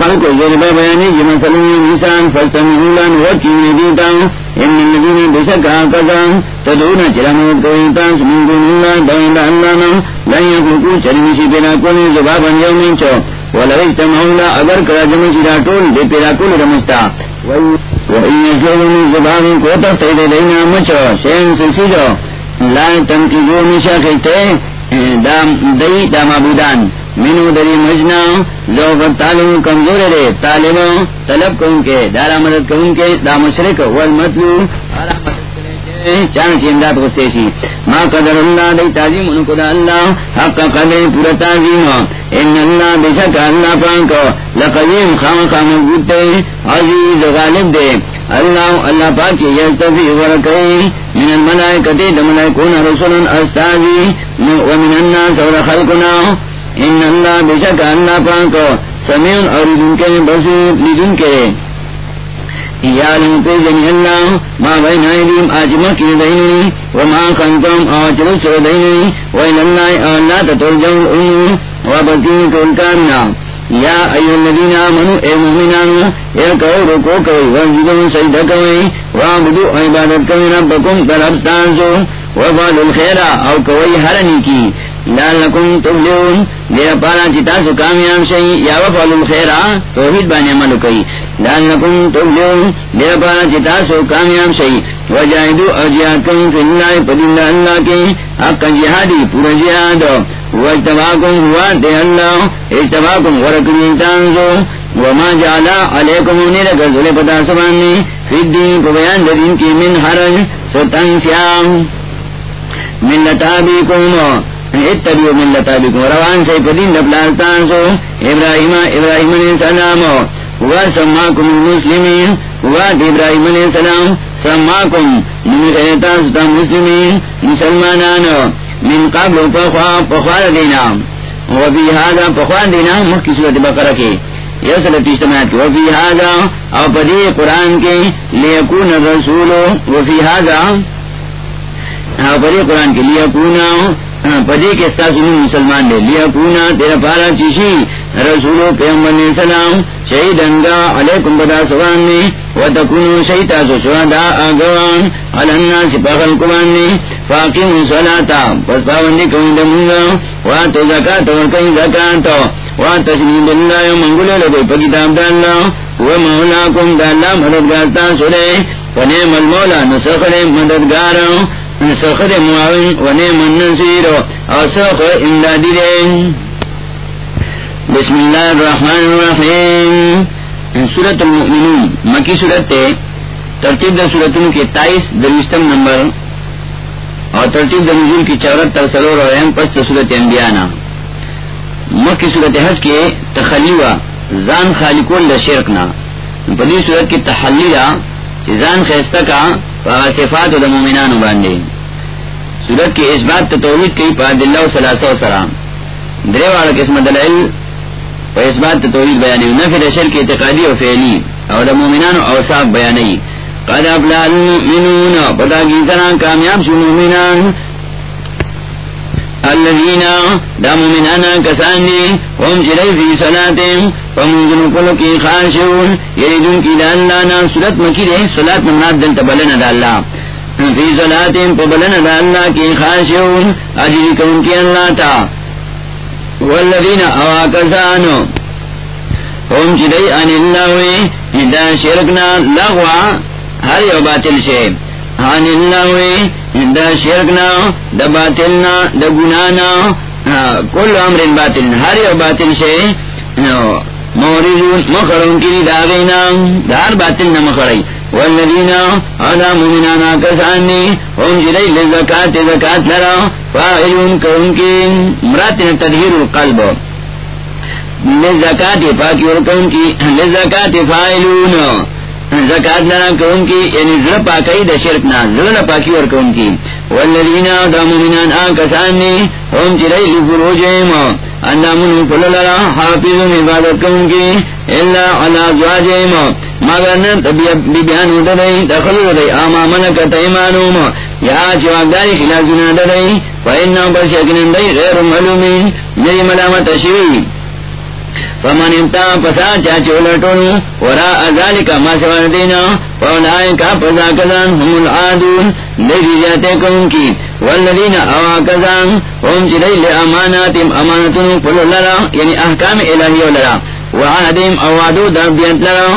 خلق بیانی جمع انسان وچین دیتا ان تدعون دون زبابا ولو اگر رمستا مینو دری مجنا لوگ تعلیم کمزور رے طالب طلب کون کے، دارا مدد کون کے، دا مشرق والمطلو چان چی امداد غصے سی ما قدر اللہ دی تعظیم انکو دا اللہ حق کا قدر پورا تعظیم۔ ان اللہ بشک اللہ پانکو لقیم خام خام گوتے عزیز غالب دے۔ اللہ اللہ پاک پاکی یلتفی ورکی من الملائکتی دا ملائکون رسول استازی ومن الناس ور خلقنا۔ ان اللہ بشک اللہ پاک سمیون اور کے بصیر لیدن کے یا لنتے جنی اللہ ما بین ایدیم آجمہ کی دینی وما دینی وین اللہ اللہ تترجو یا ایو الذین آمنوا اے رکو کوئی وانجدو سجدہ کوئی وعبدو عبادت کوئی ربکم طلبستانسو وفعلوا الخیرہ او کوئی حرنی کی لعلکم تفلحون. میرا پارا چتا سو کامیاب شئی، یا وفعل الخیرہ توحید بانی عمل کئی. لعلکم پارا چتا سو کامیاب شئی. وجاہدو اجیاد کن فی اللہ اللہ کے. جہادی، پورا جہاد. واجتباکم ہوا دے اللہ. اجتباکم ورکلی تانزو. وما جعلا علیکم پتا سبانی فی الدین کو بیان دین کی من حرج ستن سیام ملتابیکم اتبیو ملتا بکم روان سی پدین دپلارتان سو ابراہیم ابراہیم علیہ السلام. ہوا سماکم المسلمین. ہوا ابراہیم علیہ السلام. سماکم. نمی ستا مسلمین. مسلمانان. من قبل پخوا پخوار دینا. وفی حاضا پخوار دینا. مخی صورت بقرہ کی یہ صورت اجتماعات کی وفی حاضا. او پدی قرآن کے. لیکون الرسول. وفی حاضا. او پدی قرآن کے لیکون ہاں، پدی کے ساتھ مسلمان نے لیا، پونا، تیرا پارا چیشی، رسولو پیغمبر علیہ السلام، شہید انگا، علیکم بدا سوان نے و تکونو شہیتا سو شہدا آگوان علنا سپاخل کمان نے فاقیم صلاتا پس پاوندی کون دمونگا و تو زکاة ورکن زکاة و تسلیم اللہ منگولے لگوی پا کتاب دا و مولاکم دا اللہ مددگارتا سلے فنیم المولا نسخر مددگارا سخر معاون و نعم النصیر او سخر امدادی دے. بسم اللہ الرحمن الرحیم. سورت المؤمنون، مکی سورت تے ترتیب در سورتوں کے تائیس دروستم نمبر اور ترتیب در نزول کی چورت تر سرور اور اہم پست سورت انبیانا مکی صورت حج کے تخلیوہ زان خالقون دا شرکنا پدی صورت کی تحلیلہ زان خیستہ کا صفات دا مومنانو باندے صورت کی اس بات توحید کی پا دلہ صلاح و سلام. درے والا قسم دلائل پا اس بات توحید بیانی نفی دا شرک اعتقادی و فعلی اور دا مومنانو و اوصاف بیانی قد افلا المؤمنون. پتا کی انسانان کامیاب شو مومنان الذين دا مومنانا کسانی، هم چلی فی صلاتهم فمنزن کلو کی خاشون یریدون یعنی کی دا اللہ نا صورت مکی دے، صلات مناد دلتا بلن دا اللہ. فی صلاتهم پبلن دا اللہ کی خاشون اجری کون کی اللہ تا. والذین اواکسانو هم چلی ان اللہ وی دا شرکنا لغوا، ہر یو باطل شے. ان اللہ وی دا شرکنا دا باطلنا دا کل امر باطل ہر یو باطل شے موردون مخرون کی دار باطل نہ مخرائی والذین مومنانا کسانی جلی لرا. کی تدہیر القلب. پاکی ورکون کی زکات لنا کون کی یعنی زر پاکی دا شرکنا زر پاکی ورکون کی والذین ادا مومنان آکسانی هم جلی لفروجیم اندامن فللرا حافظون عبادت کون کی اللہ علا زوا زواجیم. مگر نت بیان ددئی دخلو ددئی آما منکت ایمانوم. یا چواکداری خلاف جنا خلازونا ددئی فإنہو پر شکنن دئی غیر معلومین جی ملامت شوی. فمن امتا پسا چاچو لٹونو ورا ازالی کا ما دینا فولائے کا پسا کزان ہم العادون دیکھی جاتے کن کی والذین اوا کزان ہم چلی لے اماناتیم امانتون پلو لرا یعنی احکام الہیو لرا، وعادیم اوادو دابیت لرا،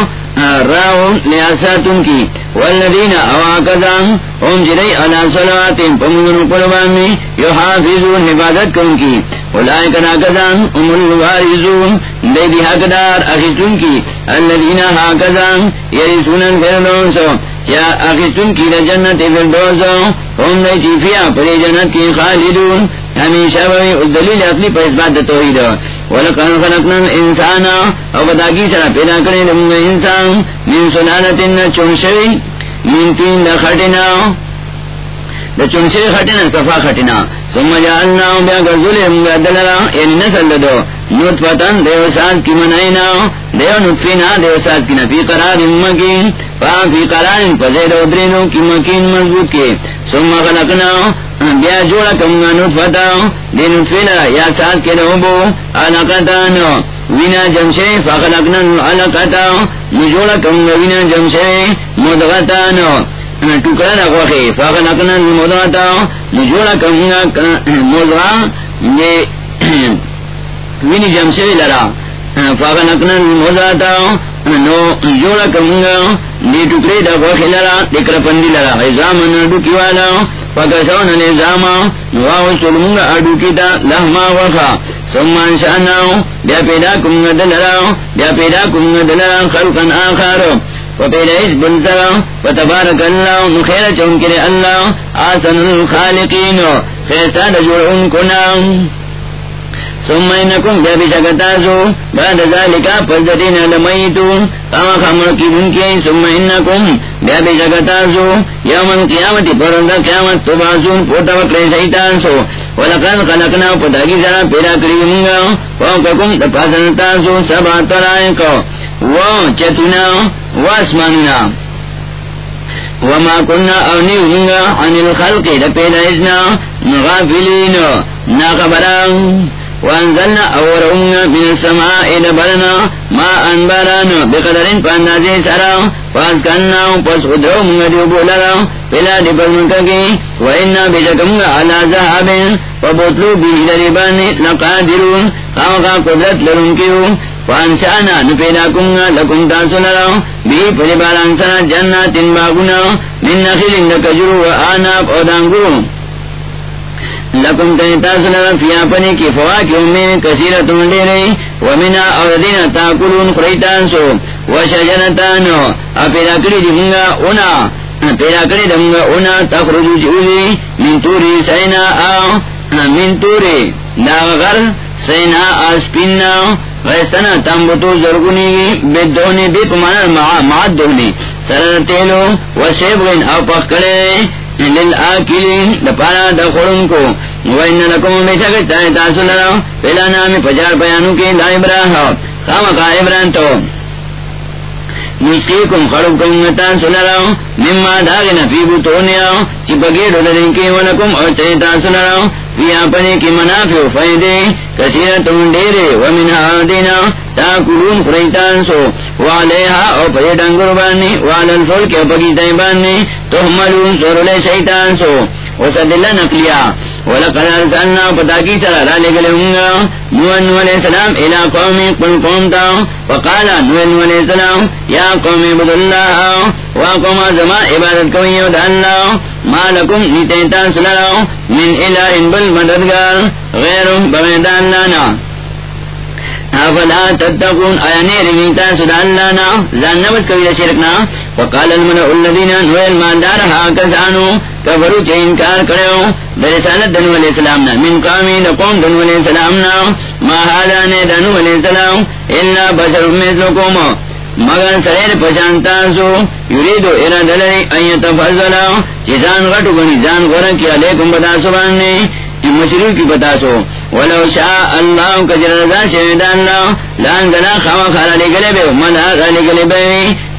راو لیاساتن کی۔ والذین اواکدان ام جلی علا صلواتن پمدن قربانی یو حافظون حفاظت کن کی اولائک ناکدان ام الوارزون دے دی حقدار اخیتن کی الذین حاکدان یریسون الفردوس چا اخیتن کی لجنت فردوس ام دے چیفیا پری جنت کی خالدون. یعنی ہمیشہ بھئی دلیل اصلی پر اس بات توحید ولقد خلقنا الانسان او بداگی سرا پیدا کرے دم انسان، من سلالت چنشی من تین دا خٹنا دا چنشی خٹنا، صفا خٹنا۔ ثم جعلنا بیا گزل دلرا یعنی نسل دو۔ نطفتن دیو ساز کی منائنا، دیو نطفینا دیو ساز کی نفی قرار مکین فا فی قرار پزید و درینو کی مکین مضبوط کی۔ ثم خلقنا بیا جوڑا کمگا نطفتا دی نطفینا یا ساز کے روبو علقتان. وینا جمشے فخلقنا علقتا نجوڑا کمگا وینا جمشے، مدغتان. ہاں، ٹکڑا رکھے فخلقنا مدغتا نجوڑا کمگا مدغا وینی جمشے لرا. ہاں، فخلقنا مدغتا نو جوڑا کمگا دی ٹکڑے دا گوخی لرا دکر پندی لرا. ایزامن ڈوکی والا پکسون نظاما نواو سلمونگا اڈوکی دا لحما وخا سمان شاناو بیا پیدا کمگا دلراو بیا پیدا کمگا دلراو خلقا آخارو وپیدا اس بلترا وتبارک اللہ مخیر چونکر اللہ آسن الخالقین کو نام کناو بیا بشکتازو بعد ذالکا پزدین لمیتو. کاما خمر کی منکی. ثم بیا بشکتازو یوم القیامت قیامت تباسون پوتا وکلی ولقد خلقنا پتاکی سرا فوقکم تپاسنتاسو سبا چتنا وما كنا اونی عن الخلق دا پیدا ازنا ناقبران. وانزلنا اورهن من السماء لبلنا ما انبارانا بقدر فاندازي سرا فاسكنا پس ادرو منگا دیوبو لرا پلا دی پرمکا وإنا بشكم على ذهب فبطلو بی لربان لقادرون خاوقا قدرت لرن کیو فانشانا نپیدا کنگا لکم تاسو لرا بی پریباران سرا جنات باغنا من نخیل اندکجرو و آناب لکم تنتا سنرا فیا پنی کی فوا کی امی کثیر تم ڈیرے ومنا اور دین تاکلون خریتان سو وشجنتان اپیدا کری دنگا اونا پیدا کری دنگا اونا تخرجو جوزی من توری سینا آ، من توری داغر سینا آسپینا غیستنا تنبتو زرگونی بدونی بی پمانا معاد دونی سر تیلو وشیبغن او پخ کرے دپارا دخورن کو. تاسو پچار پیانو کی دائبراہ خام کا ابراہ تو نسقیکم خرب کم تاسو لرا مما داغنا فی بطونیا چی بگیڑو لرنکی ولکم اور چی تاسو فی آپنے کی منافع و فائدے، کثیرتم ڈیرے ومن آدینا تاکلون خریتان سو۔ والیہا او پری ڈنگر بانی والن فلک او پکی تیبانی تحملون سورلے شیطان سو۔ وصدلہ نقلیا سلام ارسلنا پتاکی سر را لگلے ہونگا نوان علیہ السلام الى قومی قل قومتا وقالا نوان علیہ السلام یا قومی وقوم زما عبادت کوئی ود اللہ ما لکم نیتیتا من الہ بل مددگار غیر بمیدان لانا افلا تتقون؟ ایانی رمیتا سدا اللہ نا. زان نبس کوئی شرکنا وقال المنع الذین نویل ماندار حاکسانو کفرو چه انکار کرو برسالت دنو علیہ السلام نا. من قامی لقوم دنو علیہ السلام نا. ما حالانے دنو علیہ السلام. الا بشر مثلکوم مگر سریر پشانتا سو. یریدو ارادلری ایتا فضلا چیزان غٹو گنی، زان غرکی علیکم بدا سباننی مشرو کی بتا سو. ولو شاء اللہ کجر رضا شہید اللہ. لان دلا خوا خالا لے گلے بے. ملا لے گلے بے.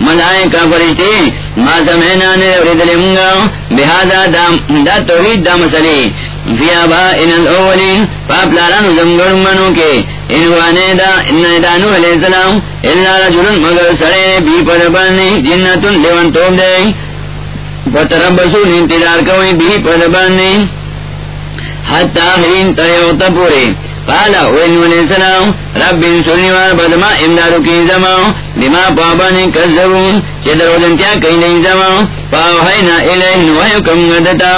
ملائے کا فرشتے. ما سمینا نے ورد لمگا بہذا دا, دا توحید دا مسئلے. فی آبا ان الاولی پاپ لارانو زمگر منو کے. انوانے دا ان دانو علیہ السلام. اللہ رجل مگر سرے بی پر بانی جنتن لیون توب دے. فتربسو انتظار کوئی بی پر بانی حتی حین تیوتا پورے قال وإن السلام رب سنی وار بدما امدادو کی زمان. بما پابانی کذبون چه در وزن کیا کئی نہیں زمان. پاوحینا الیہ نوحیو کم گدتا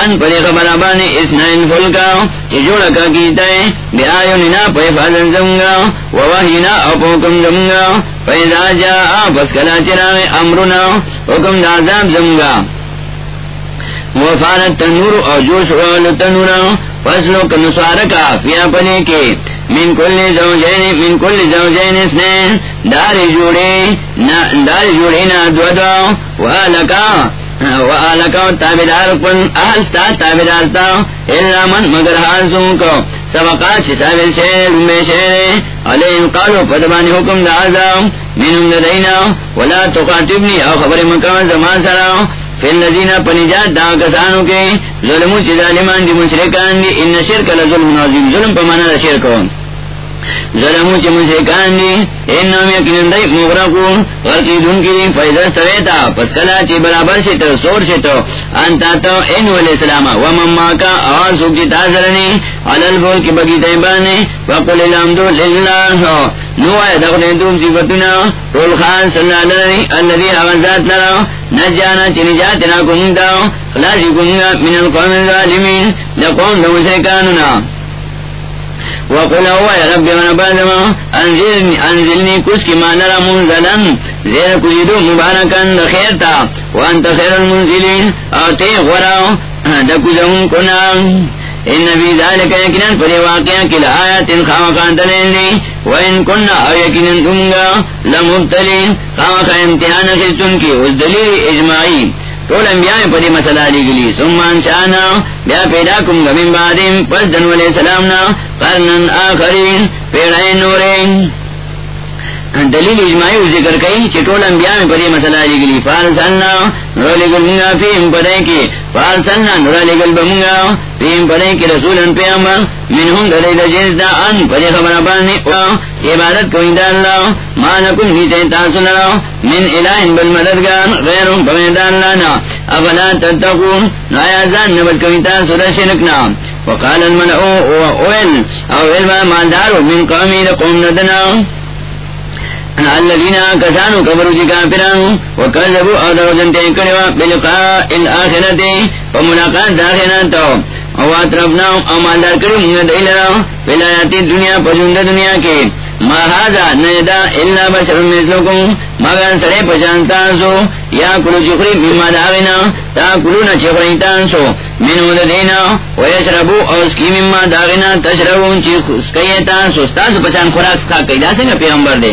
ان پری خبر آبانی اسنائن فلکا. چه جوڑا کا کیتا ہے، بی آیوننا پی فازن زمگا. ووحینا اپوکم زمگا. فیضا جا آپس کلا چراغ امرنا. حکم دازاب زمگا. وفارت تنور اور جوش وال تنورا فصلوں کا نسوار کا فیا پنے کے، من کل زوجین، من کل زوجین اس نے دار جوڑے دار جوڑے نا دو دو والکا والکا تابدار کن احستا تابدار تا اللہ من مگر حاسوں کو، سبقا چسابل شیر، میں شیر علیہم قالو پدبانی حکم دا عذاب منہم دینا ولا تقاتبنی او خبر مکان زمان سراؤ فی الذین پنجات دا کسانو کے ظلمو چی ظالمان دی مشرکان دی، ان شرک لظلم نازیم ظلم پا مانا دا شرکون ظلمو چی مشرکان دی انہم یکنن دی مغرقون غرقی دن کی فیضا سویتا، پس کلا چی برابر شتا سور شتا انتا تو انو علیہ السلام، ومن ماکا آواز سوکی تاثرنی علل بول کی بگی تیبانی وقل الامدو للہ نو آئے دخل دوم صفتنا رول خان صلی اللہ علیہ اللذی آغازات لرا، نجانا چی نجاتنا کنگتا خلاصی کنگا من القوم الظالمین، لقوم دو مشرکاننا وقل هو يا رب من بعدما انزلني انزلني كس كما نرى منزلا. زير كجدو مباركا خيرتا وانت خير المنزلين. اعطي غرا. دكزهم كنا. ان في ذلك يكنا فلي واقعا كلا آيات خامقا دلين وإن كنا او يكنا تمغا لمبتلين خامقا امتحان خلتن کی والدليل اجماعي ٹول انبیاء پدی مسئلہ لی گلی سمان شانا بیا پیدا کم گمین بادیم پس دنو علیہ السلامنا قرنن آخرین پیڑائیں نورین. دلیل اجماعی ذکر کئی چٹول انبیاء میں پدی مسئلہ لی گلی فارسلنا نورالی گل منگا فیم پدے کی فارسلنا نورالی گل بمنگا فیم پدے کی رسولن پیامبر منہم دلیل جنس دا ان پدی خبر بانی عبادت کوئی دا اللہ ما لکن نیتے تاسن را من الہ بل مددگار غیرم پمید اللہ نا افلا تتقون نایا زان نبس کوئی تاسو دا شرکنا وقال الملعو اویل اویل ما مالدارو من قومی دا قوم ندنا۔ الذين كسانوا كفروا كافرون وكذبوا او دروزن تنكروا بلقاء الاخرة وملاقات داخلات او او مالدار کرو من دئیلرا ولایات دنیا پجند دنیا کے ما هذا نیدا الا بشر مثلكم. مگر سرے پشانتا سو یا کلو چخری مما داغنا تا کلو نا چخری تانسو منو دینا ویشربو او اسکی مما داغنا تشربون چی خسکی تانسو. ستاسو پشان خوراک سکا کئی دا سنگا پیغمبر دے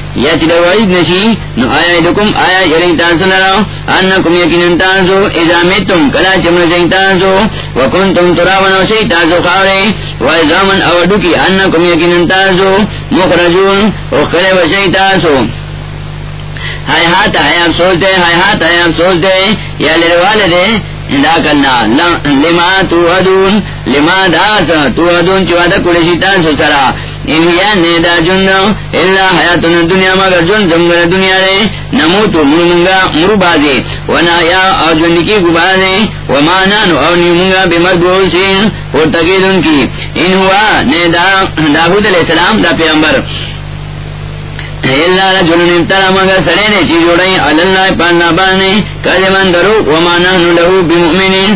یا چلی وعید نشی، نو آیا ایدکم، آیا یریتازو نرا، انکم یکننتازو ازا میتم کلا چمن شیتازو وکنتم تراونو شیتازو خاوری و ازامن اوڈوکی انکم یکننتازو مخرجون و اخلی و سی شیتازو ہائے ہاتھ ہے آپ سوچتے ہائے ہاتھ ہے آپ سوچتے یا لے والے دے دا کرنا لما تو ادون لما داس تو ادون چوا دا کڑے سیتا سو سرا دنیا مگر جن زمگر دنیا رے نمو تو مرمنگا مرو بازے۔ ونا یا اور جن کی گبازے ومانا نو اور نیمنگا بمر بروسین اور تقید ان کی۔ ان ہوا نے دا داود علیہ السلام دا پیغمبر۔ اللہ رجل مگر سڑے نے چیز جوڑائی اللہ پانا بانے۔ کلمان درو، وما نحن لہو بمؤمنین۔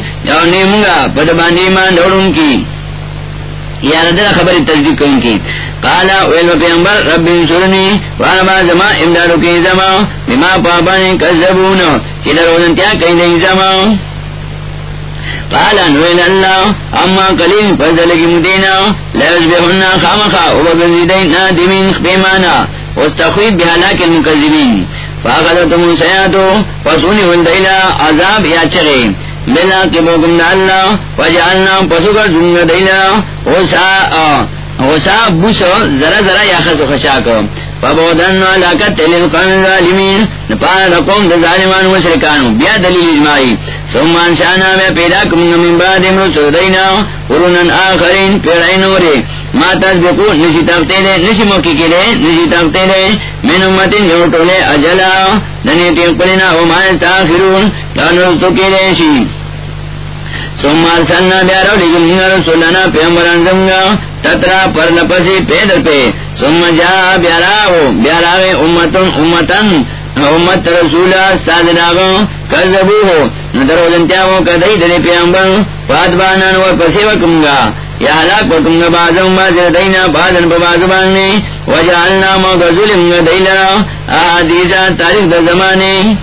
نیمگا پد باندی مان کی۔ یا ردر خبر تصدیق کن کی. قالا ویلو پیغمبر، رب انصرنی واربا زما امدارو کی زما، بما پابانی کذبون چیدر روزن تیا کئی دی زما. قال نوین اللہ، اما قلیل فضل کی مدینہ لیوز بہننا خامخا وبگزیدین نادمین خبیمانا. واستخوید بحلاک المکذبین. فاقدتم سیاتو فسونی والدیلا عذاب یا چغی. بلا کی بوکم دا اللہ وجعلنا پسکر زنگ دیلا وساء غصا ذرا ذرا یا خس خشاک فبودن علاقت للقوم الظالمین۔ نپار رقوم دا ظالمان بیا دلیل اجماعی۔ سمان شانا پیدا من بعد دینا قرونن آخرین ما تسبقو نسی تختے دے نسی موکی کے دے نسی تختے دے۔ من امتن جو ٹولے اجلا دنیتی قلنا وما تاخرون لانرستو کے دے شیم سومار سننا بیارو لیکن رسولنا پیمبران زمگا، تترا پر نپسی پیدر پہ سوم جا بیاراو بیاراوے امتن امتن، امت رسولا، استاد داغو کذبو ہو ندرو جنتیاو کدئی دلی پیمبر فاتبانان و پسی وکمگا۔ یا حلاک وکمگا بازم بازر دینا بازن پا بازباننی وجعلنا موقع ظلمگا دیلرا آدیزا تاریخ در زمانی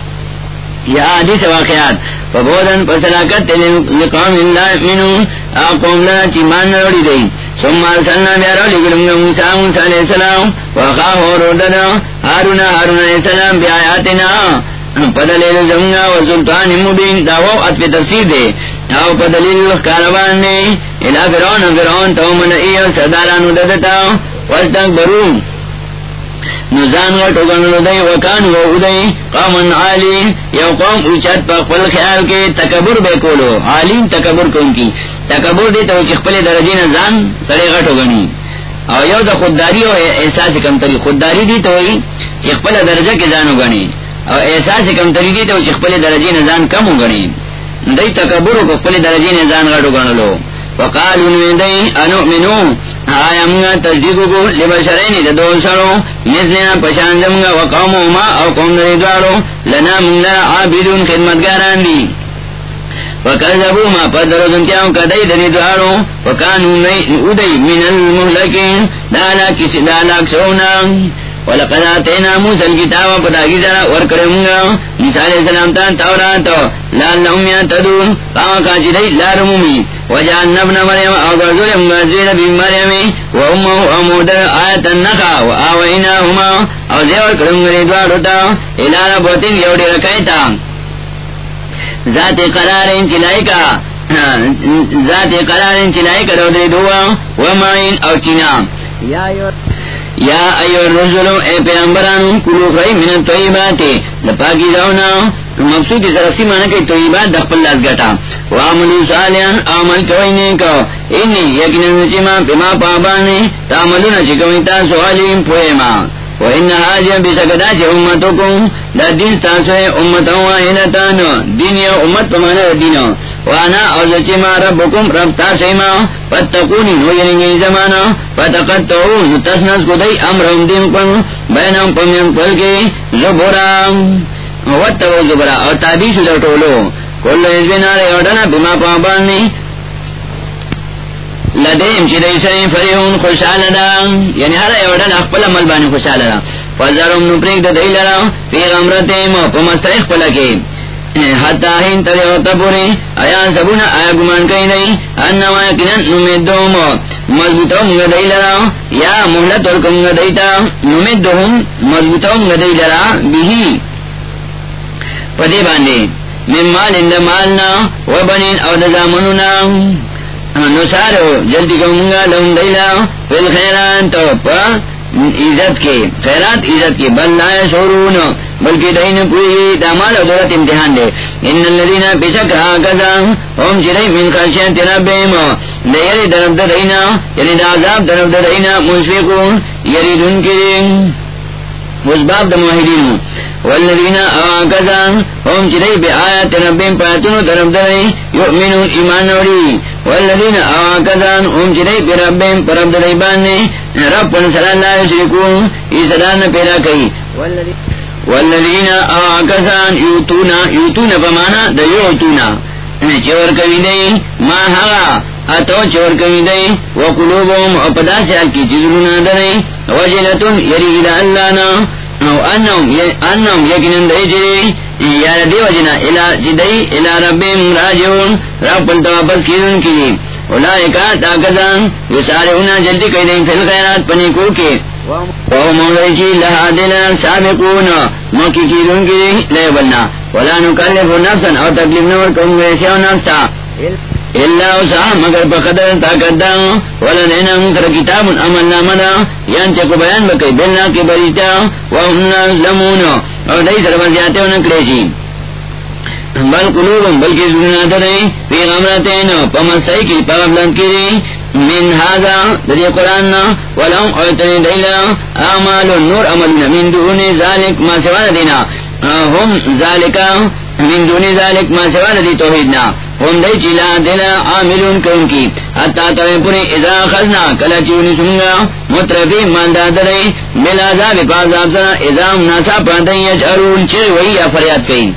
یا حدیث واقعات۔ فبودن پسلاکت لقوم اللہ منو اقوم لنا چی مان نروڑی دی۔ ثم ارسلنا بیارو لگلنگا موسیٰ موسیٰ علیہ السلام۔ وخاہو رودنا حارونا حارون علیہ السلام بی آیاتنا۔ پدلیل زمگا و سلطان مبین داو اتف تفسیر دے۔ او پدلیل کاروان نے الہ فرعون فرعون تو منعی و سردارانو ددتا وستک برون نزان و ٹوگن ردئی وکان و ادئی قومن عالی، یو قوم اوچت پا قل خیال کے تکبر بے کولو. عالیم تکبر کون کی تکبر دی تو چخپل درجی نزان سڑے غٹو گنی او یو دا خودداری و احساس کمتری خودداری دی تو چخپل درجہ کے زانو گنی او احساس کمتری دی تو چخپل درجی نزان کم ہو گنی دی تکبر کو خپل درجی نے نزان غٹو گنلو وقالوا ندئی انؤمنو؟ آیا منگا تصدیقو کو لبشرین دا دو سرو مثلنا پشاندمگا وقومو ما او قوم دری دوارو لنا منگا عابدون خدمتگاران دی وکذبو ما پدرو دنکیاو کدئی دری دوارو وکانو ادئی من المحلکین دالا کسی دالا کسونا. ولقد آتینا موسیٰ الكتاب پتاکی سرا ورکرمگا موسیٰ علیہ السلام تان توراتو لالنہم یاتدون قاوکا چدئی لارمومی وجعلنا ابن مریم او گرزول مغزویل بی مریم۔ و امو امودر آیتا نخا و آوئیناهما او زیور کرمگری دوارتا الارا بوتن یوڑی رکایتا ذات قرار انچلائی کا۔ ذات قرار انچلائی کا رودری دوا۔ ومائن او چینا۔ یا یور یا ایو الرسولو اے پیغمبران کلو خی من طیباتی لپاکی داونا مقصود سرسی مانا کہ طیبات دخپل لاز گتا وعملو صالحان عمل کوئی نیکو انی یکنن نچما پما پابانی تعملون چکوئی تاسو علیم پوئیما وإن هاجا بسكدا چه امتكم دا دين تاسوه امتا واحدتان دين يو امت پمانا دين وانا اوزا چه ما ربكم رب تاسوه ما فاتقوني نوجنگي یعنی یعنی زمانا فتقطعو نتسنس کدئی امرهم دين قن بینهم پمیم قلقه زبورا واتقو زبورا او تابیسو دا طولو کل ازبنا ریوڑنا بما پابانی، لدیم چی دی سرین فریون خوشحال دا یعنی ہر ایوڑن اخپل عمل بانی خوشحال دا۔ فزرم نپریک دا دی لرا، فی غمرتیم پا پلکی۔ حتی یا محلت ورکم منگا دیتا نمیدوم مضبوطو منگا مال اند مالنا. و بنین او دا زامنونا. نسارو جلدی کمونگا لهم دیلا. فی الخیران تو. پا. عزت کے، خیرات عزت کے، بل لائے شورون بلکہ دین پوری دامال و دولت امتحان دے۔ ان اللذین بشک آکزا هم چرئی من خرشیت ربیم دیری درب دینا یعنی دا عذاب درب دینا مشفقون یریدون کے وزباب دا موحدین. والذین آکزان هم چرئی بی آیات ربیم پاتنو طرف درائی یؤمنون ایمان وری والذین آکزان هم چرئی بی ربیم پرب درائی باننے رب پنسل اللہ علیہ وسلم شرکون ایسدان پیدا کئی. والذین آکزان یوتونا یوتونا پمانا دا یوتونا. چور کوي دی ما هغه اتو چور کوي جی. دی وقلوبهم اپدا سے کی چیزونه درې وجلتون یری الى الله نا. رب پلتا واپس کی. ان کی سارے جلدی کہہ دیں فی الخیرات پنی کو کے موقع کی جی دوں کی، لے بننا ولا نکلف نفسا، او تکلیف نور کم ویسے او نفسا. اللہ اسا مگر بقدر طاقت دا ولا دینا مکر کتاب امن نامدا یانچے کو بیان بکی بلنا کی بریتا، وهم نظلمون او دی سر بزیاتے و نکریشی. بل قلوبم بلکہ زننا درے پیغمرتین پمستائی کی پاگبلند کی من هذا ذری قرآن ولهم اوتنی دیلا آمال نور عملنا من دون ذالک، ما سوال دینا. هم ذالکا من دون ذلك ما سوال دی توحیدنا. هم دی چلا دینا عاملون کون کی. حتی توی پوری اذا خزنا کلا چونی سنگا مترفی ماندہ درے. بلا ذاب پازاب سنا. اذا مناسا پاندن یجعرون چر وی یا فریاد کئی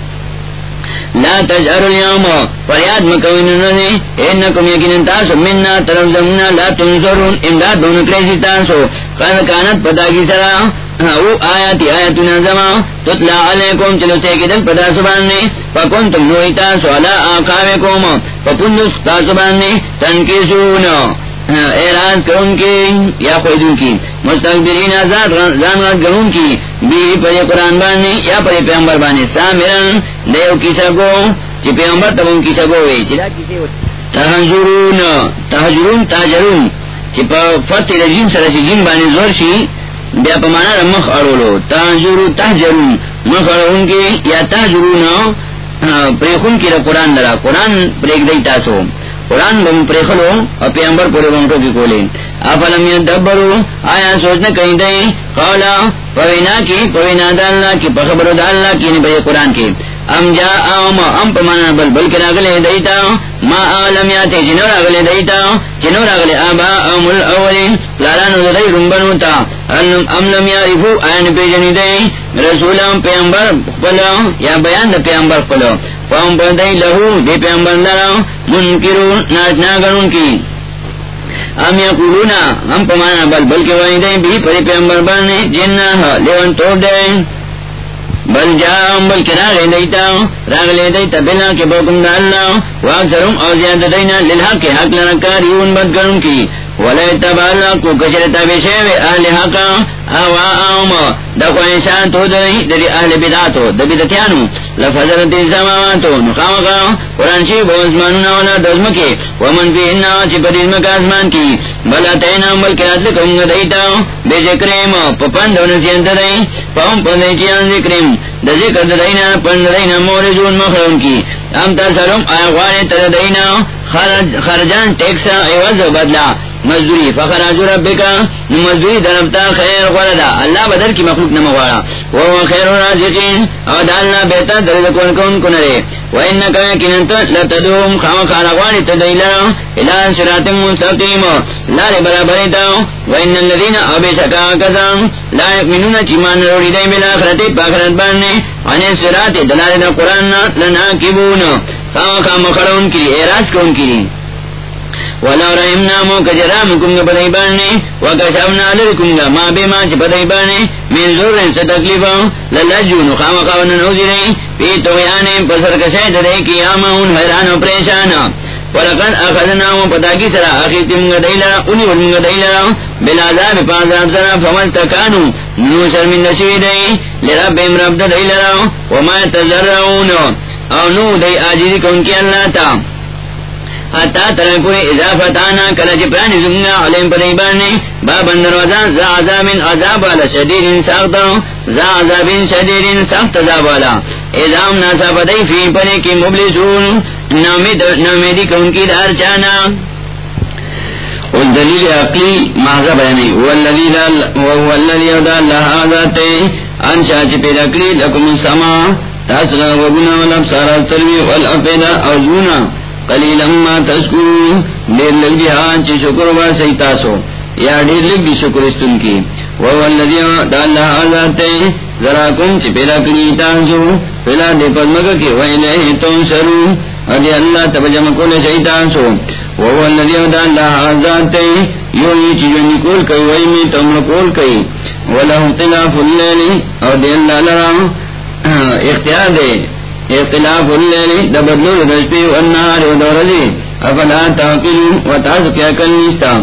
لا تجعر اليوم، فریاد مکوین ننے انکم یقین تاسو مننا طرف زمنا لا تنصرون امداد دون کریسی تاسو. قد کانت پتا کی سرا، او آیاتی آیاتنا زما تطلع علیکم، چلو سیکدن پتا سباننے فکنتم نوئی تاسو علا آقاوکم فپندس تاسو باننے تنکسون اعراض کروں کی یا خودوں کی مستقبرین آزاد زانغت کروں کی بیری پر قرآن بانے یا پر پیغمبر بانے سامرن دیو کی سگو چی پیغمبر تب ان کی سگو وی تحجرون تحجرون تحجرون چی پا فتح رجیم سرسی جن بانے زور شی بیا پا مانا مخ اڑولو۔ تحجرون تحجرون مخ اڑون کی یا تحجرون پریخون کی را قرآن درا۔ قرآن پریک دی تاسو۔ قرآن بم پریخلو اور پیمبر پورے بمٹو کی کولے افلم یدبرو؟ آیا سوچنا کہیں دئی قولا پوینا کی، پوینا دالنا کی، پخبرو دالنا کی، نہیں بھائی قرآن کی۔ ام جا ام ام پمانا بل بل کے راگلے دیتا، ما آلم یاتے جنو راگلے دیتا، جنو راگلے آبا ام الاولی لالانو دی رنبنو تا ام لم یارفو آئین پیجنی دی رسولا پیمبر پلو، یا بیان دا پیمبر پلو فام پر دی لہو دی پیمبر لرا منکرو ناچنا گرون کی۔ ام یقولونا ہم پمانا بل بل کے وانی دی بھی پری پیمبر برنے جنہ لیون توڑ دے۔ بل جا بل کرا راگ دیتا راگ لے دیتا بنا کے بوکم ڈالنا واکثرم اور زیادہ دینا للہ کے حق لنکاری ان بد کروں کی۔ ولی تبالا کو اہل حقا آوا دکو انسان تو اہل بداتو لفظرت قرآن شیب و ازمانونا دزمکی ومن فی چی آزمان کی بلا تینا بلکی اتل بے ذکریم پپند و پاہم چیان ذکریم دا ذکر پند مورزون مخرون کی ام آیا غوانی خرجان ٹیکسا بدلا مزدوری. فخر آجو رب مزدوری دربتا خیر غردا اللہ بدر کی مخلوق نہ نمغوارا وہ خیر رازقین او دالنا بیتا درد کون کون کنرے و انکا کننتا لتدوم خام خارا غواری تدیلا الہ سرات مستقیم. لار برابری تا و ان اللذین ابی سکا کسا لا یقمنون چیمان روڑی دی. بالاخرتی پاکرت باننے انی سرات دلال دا قرآن لناکبون. خام خام خرون کی اعراض کون کی ولو رحمنا مو کجرام کنگا بدائی باننے وکشفنا لرکنگا ما بے ما چی بدائی باننے من زور سے تکلیفا للجو نخام نوزی رئی پی تویانے پسر دے کی آمون حیران و پریشان ولقد اخذنا و پتا کی سرا اخیتی منگا دیلرا دیلرا سرا فمل تکانو نو سر نشوی دی لرب ام رب دیلرا وما تزرعون او نو دی آجیزی کن کی اللہ تا حتا تر پوری اضافت آنا کلچ جی پرانی زمنا علیم پر ایبانی بابن دروازان زا عذاب عذاب والا شدید سخت زا عذاب شدید سخت عذاب والا۔ ازام ناسا پتی فی پنے کی مبلسون نامیدی کون کی دار چانا۔ والدلیل عقلی محضا بیانی، والذی اودا اللہ آذاتے انشا چی پیدا کری لکم السما تاسنا وگنا والابسارا تروی والعفیدہ اوزونا کلی لما تسکرو دیر لگ دی ہاں چی شکر با سی تاسو. یا دیر لگ دی شکر استن کی. وہو اللذی دا اللہ ذرا کن چی پیدا کری تاسو. پیدا دی پدمک کی ویلہ تون سرو ادی اللہ تب جمع کل سی تاسو. وہو اللذی دا اللہ یو یہ چی جو نکول کئی ویمی تم کول کئی. اختلاف اللیلی اور دی اللہ اختیار دے. اختلاف اللیلی دا بدلو دشپی والنہار و دورلی افلا تاقلون و تاسو کیا کل نشتا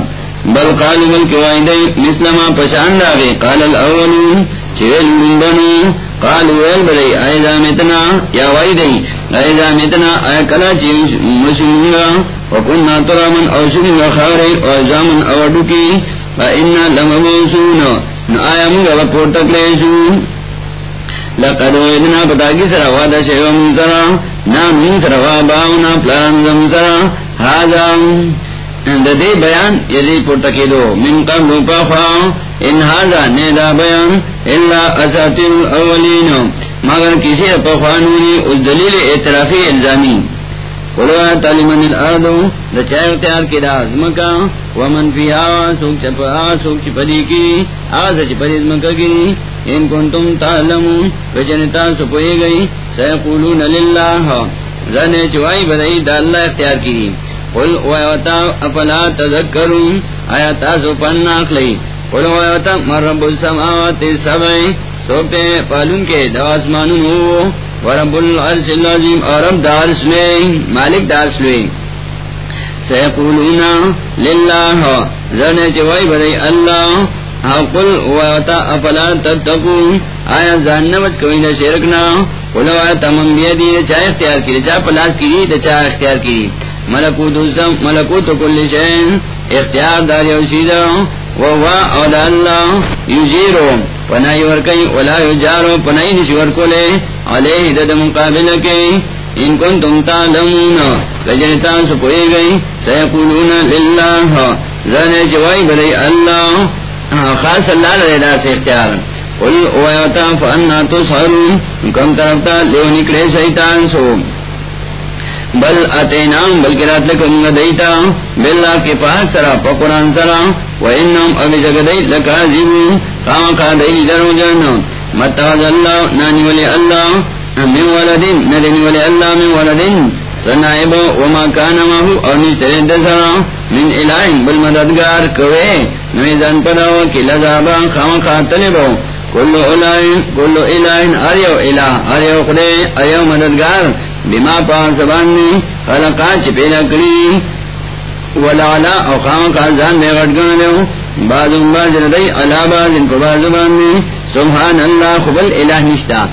بل قالو ملک وائدئی مسلما پشان داغی قال الاولون، چویل منبنو قالو ویل بدئی ایزا متنا یا وائدئی ایزا متنا اے کلا چی مسلمونگا وکننا ترامن او شکن وخاری او زامن او ڈکی فا انا لمبوسون. آیا منگا وپور تکلیشو لقد ویدنا پتاکی سرا وادا شیو من سرا. نام من سرا واباونا پلان زم سرا. حاجا دے بیان یدی پور تکی دو من قبل پاخوا ان حاجا نیدا بیان اللہ اساتر اولین مگر کسی پخوانونی اس دلیل اعترافی الزامی. قلوا تعلیمن الارض دا چاہ اختیار کی دا ازمکا ومن فی آوا سوک چپ آوا سوک چپدی کی. آوا چپدی ازمکا کی. ان کنتم تعلمون وجنتا سپوئی گئی، سیقولون للہ. زنے چوائی بدئی دا اللہ اختیار کی قل ویوتا افلا تذکرون؟ آیا تاسو پناک لئی قل ویوتا من رب السماوات سبعی سوکتے پالون کے دواسمانون ہو. ورب العرش العظیم، اور دارس میں، مالک دارس میں. سیقولونا للہ. زرنے چوائی بدئی اللہ. قل ویوتا افلا تتقون؟ آیا زاننا بچ کوئی دا شرکنا قلو آیتا من بیدی چاہ اختیار کی چاہ پلاس کی دا چاہ اختیار کی ملکوت ملکوت کل شین اختیار دار یوشیدہ وہوا اولا اللہ یجیرو پنائی ورکی ولا یجارو پنائی نشور کولے علیہ دد مقابل کے ان کن تم تعلمون لجنتا سپوئی گئی سیقولون للہ زنے چوائی بری اللہ خاص اللہ لدہ سے اختیار۔ قل اویتا فانا تصحرون کم طرفتا لیو نکلے شیطان سو۔ بل اتینام بلکہ رات لکم دیتا۔ باللہ کے پاس سرا پقران سرا۔ و انم ابی جگدئی لکازیبون قام قادئی درو جنو متاز اللہ، نانی ولی اللہ۔ من ولدین ندنی ولی اللہ، من ولدین۔ سنائب وما کانا مہو اور نیچرے دسرا من الہین بالمددگار کوئے۔ نویزان پداو کی لذابا خام قاتلبو کلو الہین کلو الہین اریو الہ، اریو خدے، اریو مددگار۔ بما پاس باننی خلقا چی پیدا کری۔ ولعلا او خام کازان بے غٹگان لیو بعضم باز ردی علا بازن پر باز باننی سبحان اللہ خبل الہ نشتا۔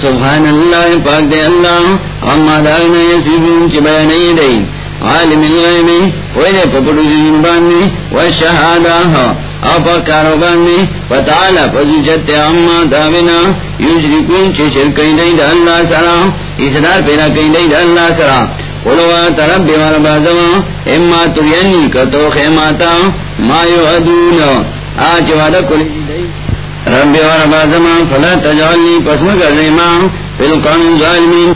سبحان اللہ، پاک دے اللہ۔ اما دارنا یسیبون چی بیانی دی عالم الغیبی ویدے پپڑو زین باننی والشہادہ ہاں، اپا کارو کاروبانی فتعالا فزوجت اما دابنا یشرکون چی شرکی دی دا اللہ سرا اسرار پیدا کئی دی دا اللہ سرا۔ قلوا تربی وربازما اما ترینی کتو خیماتا ما یعدون۔ آج وعدا کلی دی ربی وربازما فلا تجعلنی پسم کر ریما فی القانون ظالمین